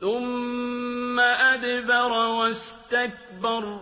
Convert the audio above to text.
ثُمَّ أَدْبَرَ وَاسْتَكْبَرَ.